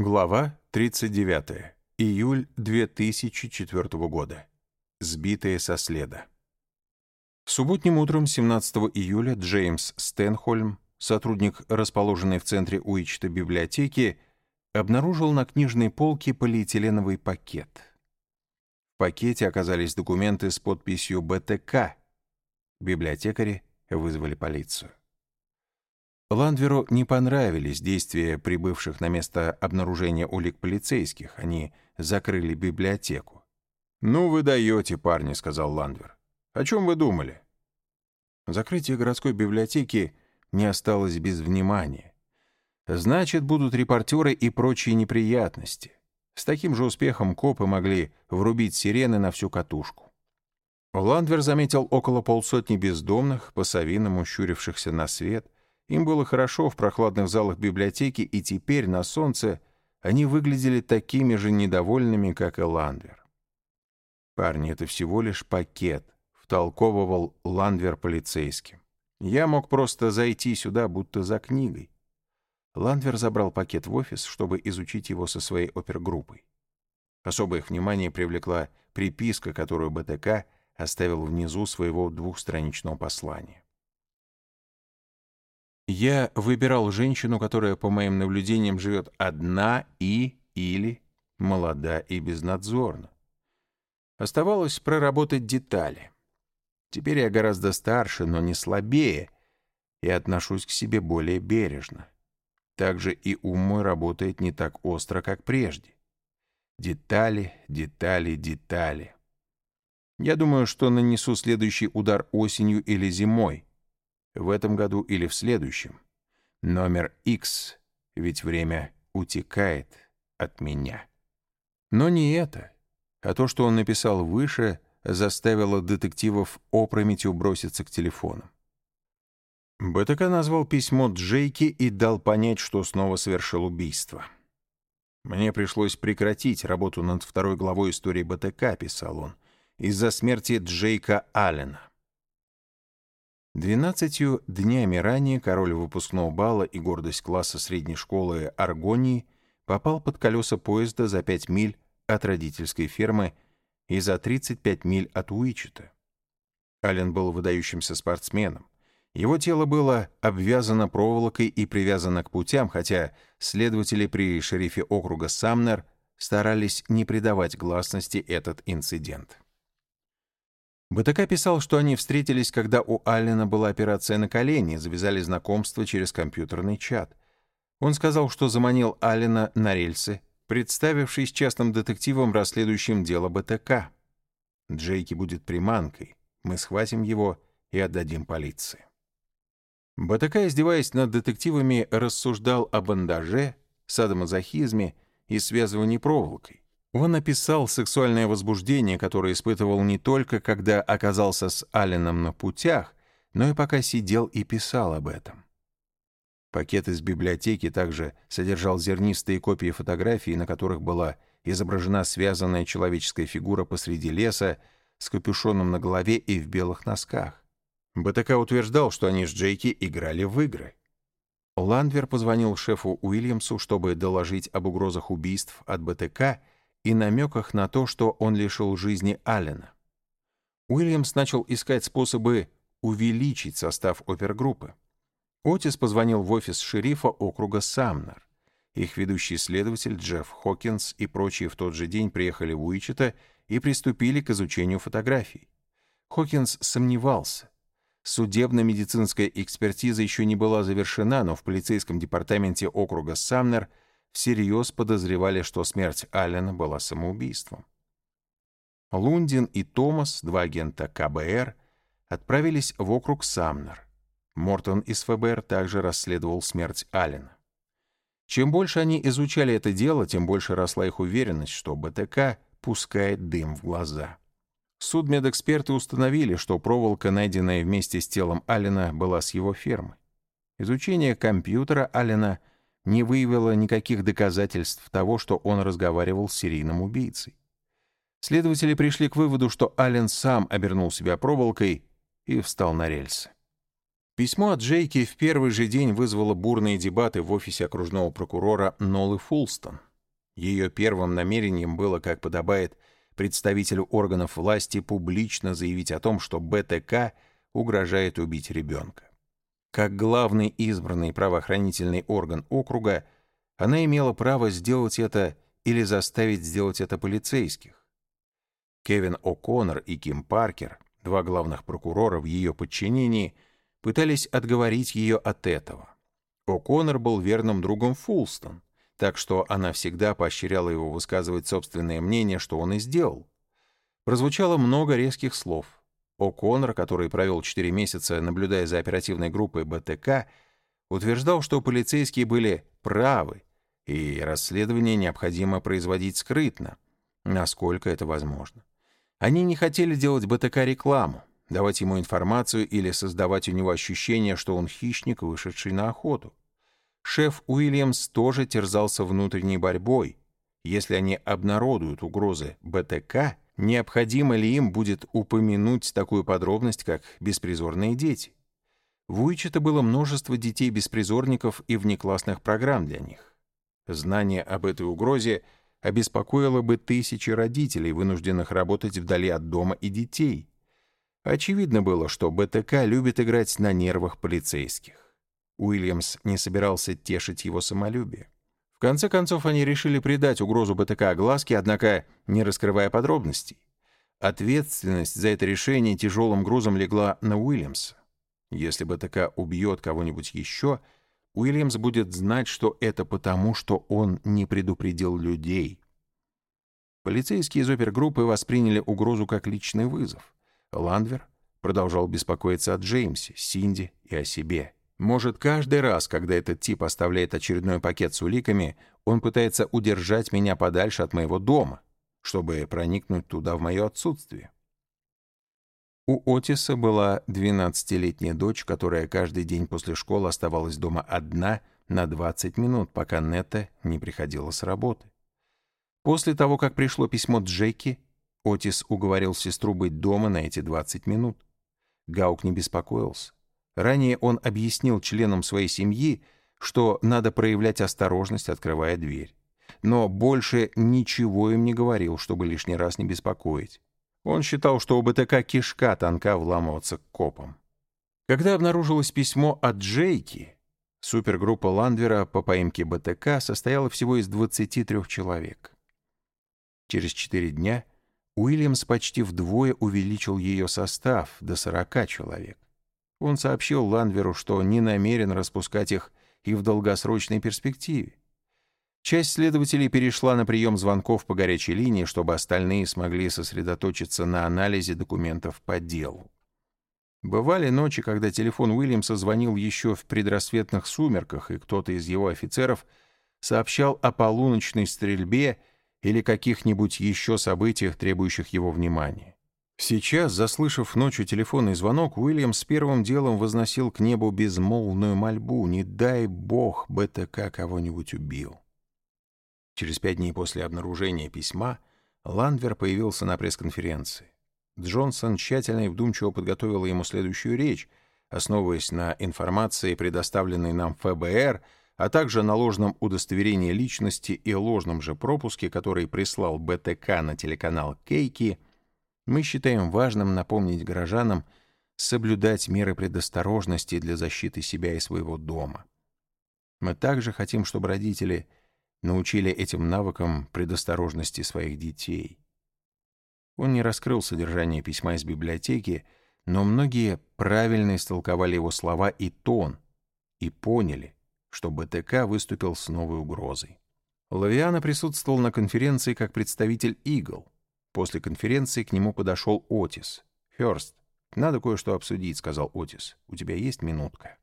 Глава 39. Июль 2004 года. Сбитые со следа. Субботним утром 17 июля Джеймс Стэнхольм, сотрудник, расположенный в центре Уичта библиотеки, обнаружил на книжной полке полиэтиленовый пакет. В пакете оказались документы с подписью БТК. Библиотекари вызвали полицию. Ландверу не понравились действия прибывших на место обнаружения улик полицейских. Они закрыли библиотеку. «Ну вы даете, парни», — сказал Ландвер. «О чем вы думали?» Закрытие городской библиотеки не осталось без внимания. Значит, будут репортеры и прочие неприятности. С таким же успехом копы могли врубить сирены на всю катушку. Ландвер заметил около полсотни бездомных, по-совиному щурившихся на свет — им было хорошо в прохладных залах библиотеки, и теперь на солнце они выглядели такими же недовольными, как и Ландвер. «Парни, это всего лишь пакет», — втолковывал Ландвер полицейским. «Я мог просто зайти сюда, будто за книгой». Ландвер забрал пакет в офис, чтобы изучить его со своей опергруппой. Особое их внимание привлекла приписка, которую БТК оставил внизу своего двухстраничного послания. Я выбирал женщину, которая, по моим наблюдениям, живет одна и или молода и безнадзорна. Оставалось проработать детали. Теперь я гораздо старше, но не слабее, и отношусь к себе более бережно. Также и ум мой работает не так остро, как прежде. Детали, детали, детали. Я думаю, что нанесу следующий удар осенью или зимой, в этом году или в следующем. Номер X, ведь время утекает от меня. Но не это, а то, что он написал выше, заставило детективов опрометью броситься к телефонам. БТК назвал письмо Джейки и дал понять, что снова совершил убийство. «Мне пришлось прекратить работу над второй главой истории БТК», — писал он, — «из-за смерти Джейка Аллена. Двенадцатью днями ранее король выпускного бала и гордость класса средней школы Аргонии попал под колеса поезда за 5 миль от родительской фермы и за 35 миль от Уичета. Аллен был выдающимся спортсменом. Его тело было обвязано проволокой и привязано к путям, хотя следователи при шерифе округа Самнер старались не придавать гласности этот инцидент. БТК писал, что они встретились, когда у Аллена была операция на колени, завязали знакомство через компьютерный чат. Он сказал, что заманил Аллена на рельсы, представившись частным детективом, расследующим дело БТК. Джейки будет приманкой. Мы схватим его и отдадим полиции. БТК, издеваясь над детективами, рассуждал о бандаже, садомазохизме и связывании проволокой. Он описал сексуальное возбуждение, которое испытывал не только, когда оказался с Алленом на путях, но и пока сидел и писал об этом. Пакет из библиотеки также содержал зернистые копии фотографий, на которых была изображена связанная человеческая фигура посреди леса с капюшоном на голове и в белых носках. БТК утверждал, что они с Джейки играли в игры. Ландвер позвонил шефу Уильямсу, чтобы доложить об угрозах убийств от БТК и намеках на то, что он лишил жизни Аллена. Уильямс начал искать способы увеличить состав опергруппы. Отис позвонил в офис шерифа округа Самнер. Их ведущий следователь Джефф Хокинс и прочие в тот же день приехали в Уичета и приступили к изучению фотографий. Хокинс сомневался. Судебно-медицинская экспертиза еще не была завершена, но в полицейском департаменте округа Самнер – всерьез подозревали, что смерть Аллена была самоубийством. Лундин и Томас, два агента КБР, отправились в округ Самнер. Мортон из ФБР также расследовал смерть Аллена. Чем больше они изучали это дело, тем больше росла их уверенность, что БТК пускает дым в глаза. Судмедэксперты установили, что проволока, найденная вместе с телом Аллена, была с его фермы. Изучение компьютера Аллена не выявила никаких доказательств того, что он разговаривал с серийным убийцей. Следователи пришли к выводу, что Аллен сам обернул себя проволокой и встал на рельсы. Письмо от Джейки в первый же день вызвало бурные дебаты в офисе окружного прокурора Нолы Фулстон. Ее первым намерением было, как подобает представителю органов власти, публично заявить о том, что БТК угрожает убить ребенка. Как главный избранный правоохранительный орган округа, она имела право сделать это или заставить сделать это полицейских. Кевин О'Коннор и Ким Паркер, два главных прокурора в ее подчинении, пытались отговорить ее от этого. О'Коннор был верным другом Фулстон, так что она всегда поощряла его высказывать собственное мнение, что он и сделал. Прозвучало много резких слов. О'Коннор, который провел 4 месяца, наблюдая за оперативной группой БТК, утверждал, что полицейские были правы, и расследование необходимо производить скрытно, насколько это возможно. Они не хотели делать БТК рекламу, давать ему информацию или создавать у него ощущение, что он хищник, вышедший на охоту. Шеф Уильямс тоже терзался внутренней борьбой. Если они обнародуют угрозы БТК, необходимо ли им будет упомянуть такую подробность, как беспризорные дети? В Уичета было множество детей-беспризорников и внеклассных программ для них. Знание об этой угрозе обеспокоило бы тысячи родителей, вынужденных работать вдали от дома и детей. Очевидно было, что БТК любит играть на нервах полицейских. Уильямс не собирался тешить его самолюбие. В конце концов, они решили придать угрозу БТК огласке, однако не раскрывая подробностей. Ответственность за это решение тяжелым грузом легла на Уильямса. Если БТК убьет кого-нибудь еще, Уильямс будет знать, что это потому, что он не предупредил людей. Полицейские из опергруппы восприняли угрозу как личный вызов. Ландвер продолжал беспокоиться о Джеймсе, Синди и о себе. Может, каждый раз, когда этот тип оставляет очередной пакет с уликами, он пытается удержать меня подальше от моего дома, чтобы проникнуть туда в мое отсутствие. У Отиса была 12-летняя дочь, которая каждый день после школы оставалась дома одна на 20 минут, пока Нетта не приходила с работы. После того, как пришло письмо Джеки, Отис уговорил сестру быть дома на эти 20 минут. Гаук не беспокоился. Ранее он объяснил членам своей семьи, что надо проявлять осторожность, открывая дверь. Но больше ничего им не говорил, чтобы лишний раз не беспокоить. Он считал, что у БТК кишка тонка вламываться к копам. Когда обнаружилось письмо от Джейки, супергруппа Ландвера по поимке БТК состояла всего из 23 человек. Через четыре дня Уильямс почти вдвое увеличил ее состав до 40 человек. Он сообщил Ландверу, что не намерен распускать их и в долгосрочной перспективе. Часть следователей перешла на прием звонков по горячей линии, чтобы остальные смогли сосредоточиться на анализе документов по делу. Бывали ночи, когда телефон Уильямса звонил еще в предрассветных сумерках, и кто-то из его офицеров сообщал о полуночной стрельбе или каких-нибудь еще событиях, требующих его внимания. Сейчас, заслышав ночью телефонный звонок, Уильям с первым делом возносил к небу безмолвную мольбу «Не дай бог БТК кого-нибудь убил». Через пять дней после обнаружения письма Ландвер появился на пресс-конференции. Джонсон тщательно и вдумчиво подготовил ему следующую речь, основываясь на информации, предоставленной нам ФБР, а также на ложном удостоверении личности и ложном же пропуске, который прислал БТК на телеканал «Кейки», мы считаем важным напомнить горожанам соблюдать меры предосторожности для защиты себя и своего дома. Мы также хотим, чтобы родители научили этим навыкам предосторожности своих детей. Он не раскрыл содержание письма из библиотеки, но многие правильно истолковали его слова и тон, и поняли, что БТК выступил с новой угрозой. Лавиана присутствовал на конференции как представитель «Игл», После конференции к нему подошел Отис. «Хёрст, надо кое-что обсудить», — сказал Отис. «У тебя есть минутка?»